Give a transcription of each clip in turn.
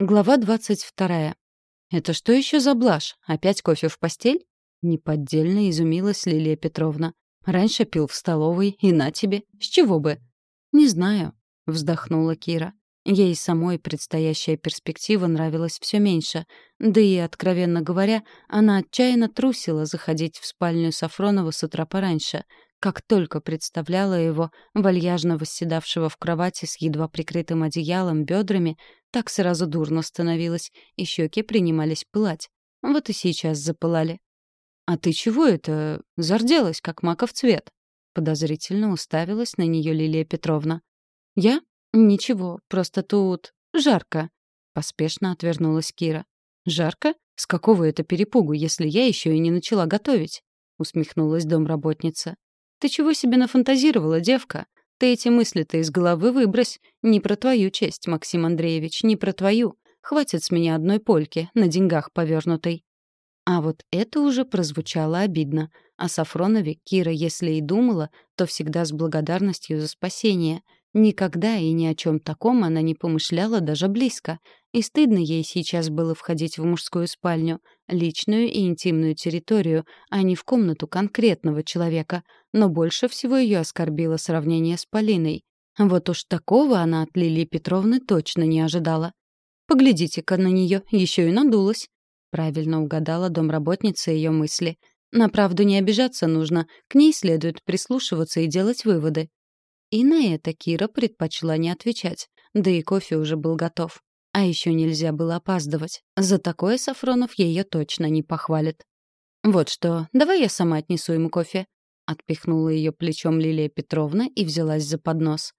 Глава двадцать вторая. «Это что еще за блажь? Опять кофе в постель?» Неподдельно изумилась Лилия Петровна. «Раньше пил в столовой, и на тебе. С чего бы?» «Не знаю», — вздохнула Кира. Ей самой предстоящая перспектива нравилась все меньше. Да и, откровенно говоря, она отчаянно трусила заходить в спальню Сафронова с утра пораньше — как только представляла его, вальяжно восседавшего в кровати с едва прикрытым одеялом бедрами, так сразу дурно становилось, и щеки принимались пылать. Вот и сейчас запылали. «А ты чего это? Зарделась, как маков цвет?» Подозрительно уставилась на нее Лилия Петровна. «Я? Ничего, просто тут жарко», — поспешно отвернулась Кира. «Жарко? С какого это перепугу, если я еще и не начала готовить?» — усмехнулась домработница. Ты чего себе нафантазировала, девка? Ты эти мысли-то из головы выбрось. Не про твою честь, Максим Андреевич, не про твою. Хватит с меня одной польки, на деньгах повернутой. А вот это уже прозвучало обидно. О Сафронове Кира, если и думала, то всегда с благодарностью за спасение — Никогда и ни о чем таком она не помышляла даже близко. И стыдно ей сейчас было входить в мужскую спальню, личную и интимную территорию, а не в комнату конкретного человека. Но больше всего ее оскорбило сравнение с Полиной. Вот уж такого она от Лилии Петровны точно не ожидала. «Поглядите-ка на нее, еще и надулась», — правильно угадала домработница ее мысли. «На правду не обижаться нужно, к ней следует прислушиваться и делать выводы. И на это Кира предпочла не отвечать, да и кофе уже был готов. А еще нельзя было опаздывать. За такое Сафронов ее точно не похвалит. «Вот что, давай я сама отнесу ему кофе», — отпихнула ее плечом Лилия Петровна и взялась за поднос.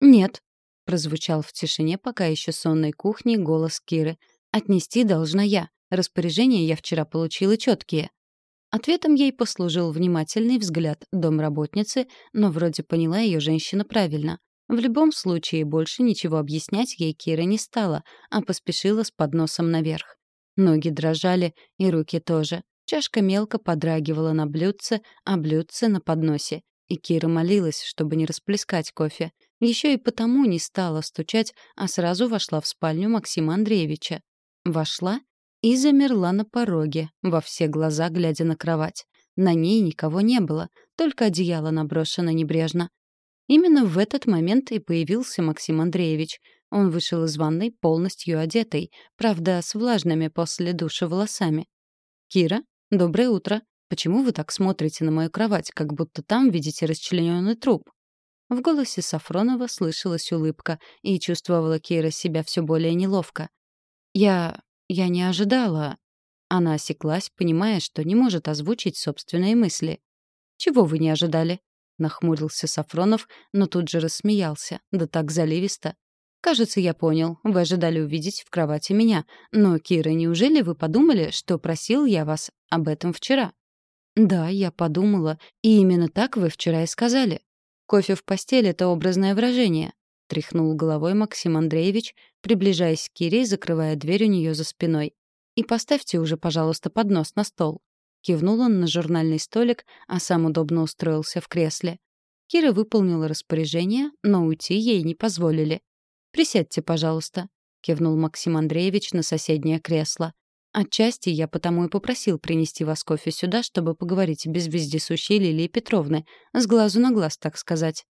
«Нет», — прозвучал в тишине пока еще сонной кухни голос Киры. «Отнести должна я. Распоряжения я вчера получила четкие». Ответом ей послужил внимательный взгляд домработницы, но вроде поняла ее женщина правильно. В любом случае больше ничего объяснять ей Кира не стала, а поспешила с подносом наверх. Ноги дрожали, и руки тоже. Чашка мелко подрагивала на блюдце, а блюдце на подносе. И Кира молилась, чтобы не расплескать кофе. Еще и потому не стала стучать, а сразу вошла в спальню Максима Андреевича. Вошла и замерла на пороге, во все глаза глядя на кровать. На ней никого не было, только одеяло наброшено небрежно. Именно в этот момент и появился Максим Андреевич. Он вышел из ванной полностью одетый, правда, с влажными после душа волосами. «Кира, доброе утро. Почему вы так смотрите на мою кровать, как будто там видите расчлененный труп?» В голосе Сафронова слышалась улыбка, и чувствовала Кира себя все более неловко. «Я... Я не ожидала. Она осеклась, понимая, что не может озвучить собственные мысли. «Чего вы не ожидали?» — нахмурился Сафронов, но тут же рассмеялся, да так заливисто. «Кажется, я понял. Вы ожидали увидеть в кровати меня. Но, Кира, неужели вы подумали, что просил я вас об этом вчера?» «Да, я подумала. И именно так вы вчера и сказали. Кофе в постели — это образное выражение тряхнул головой Максим Андреевич, приближаясь к Кире и закрывая дверь у нее за спиной. «И поставьте уже, пожалуйста, поднос на стол». Кивнул он на журнальный столик, а сам удобно устроился в кресле. Кира выполнила распоряжение, но уйти ей не позволили. «Присядьте, пожалуйста», — кивнул Максим Андреевич на соседнее кресло. «Отчасти я потому и попросил принести вас кофе сюда, чтобы поговорить без вездесущей Лилии Петровны, с глазу на глаз, так сказать.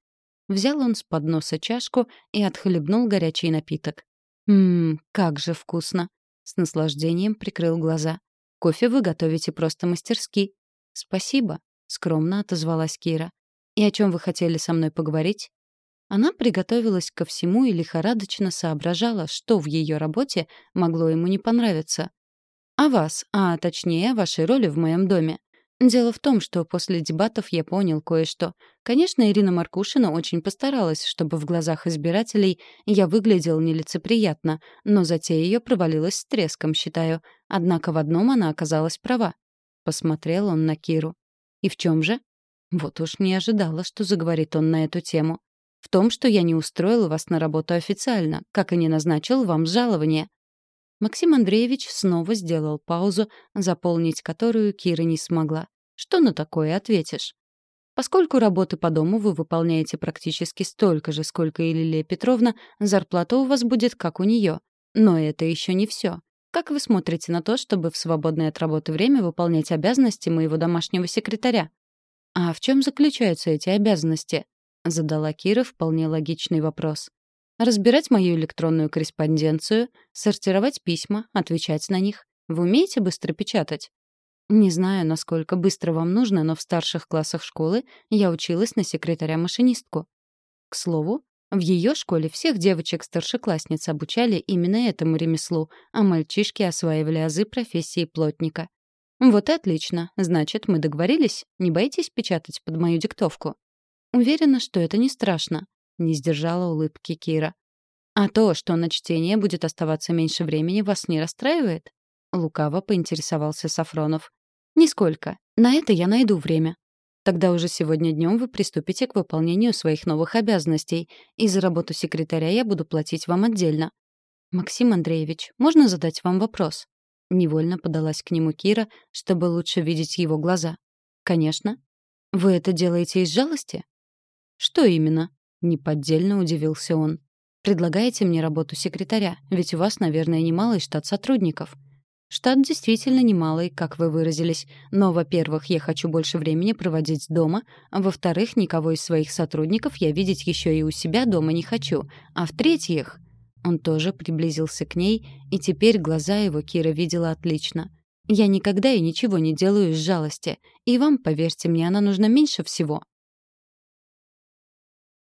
Взял он с подноса чашку и отхлебнул горячий напиток. «Ммм, как же вкусно!» С наслаждением прикрыл глаза. «Кофе вы готовите просто мастерски». «Спасибо», — скромно отозвалась Кира. «И о чем вы хотели со мной поговорить?» Она приготовилась ко всему и лихорадочно соображала, что в ее работе могло ему не понравиться. «О вас, а точнее о вашей роли в моем доме. Дело в том, что после дебатов я понял кое-что. Конечно, Ирина Маркушина очень постаралась, чтобы в глазах избирателей я выглядел нелицеприятно, но затея ее провалилась с треском, считаю. Однако в одном она оказалась права. Посмотрел он на Киру. «И в чем же?» Вот уж не ожидала, что заговорит он на эту тему. «В том, что я не устроил вас на работу официально, как и не назначил вам жалование. Максим Андреевич снова сделал паузу, заполнить которую Кира не смогла. Что на такое ответишь? Поскольку работы по дому вы выполняете практически столько же, сколько и Лилия Петровна, зарплата у вас будет как у нее. Но это еще не все. Как вы смотрите на то, чтобы в свободное от работы время выполнять обязанности моего домашнего секретаря? А в чем заключаются эти обязанности? Задала Кира вполне логичный вопрос. Разбирать мою электронную корреспонденцию, сортировать письма, отвечать на них. Вы умеете быстро печатать? Не знаю, насколько быстро вам нужно, но в старших классах школы я училась на секретаря-машинистку. К слову, в ее школе всех девочек-старшеклассниц обучали именно этому ремеслу, а мальчишки осваивали азы профессии плотника. Вот и отлично. Значит, мы договорились? Не боитесь печатать под мою диктовку? Уверена, что это не страшно. Не сдержала улыбки Кира. А то, что на чтение будет оставаться меньше времени, вас не расстраивает? Лукаво поинтересовался Сафронов. Нисколько. На это я найду время. Тогда уже сегодня днем вы приступите к выполнению своих новых обязанностей, и за работу секретаря я буду платить вам отдельно. Максим Андреевич, можно задать вам вопрос? Невольно подалась к нему Кира, чтобы лучше видеть его глаза. Конечно. Вы это делаете из жалости? Что именно? Неподдельно удивился он. Предлагаете мне работу секретаря, ведь у вас, наверное, немалый штат сотрудников. Штат действительно немалый, как вы выразились, но, во-первых, я хочу больше времени проводить дома, а во-вторых, никого из своих сотрудников я видеть еще и у себя дома не хочу, а в-третьих... Он тоже приблизился к ней, и теперь глаза его Кира видела отлично. «Я никогда и ничего не делаю из жалости, и вам, поверьте мне, она нужна меньше всего».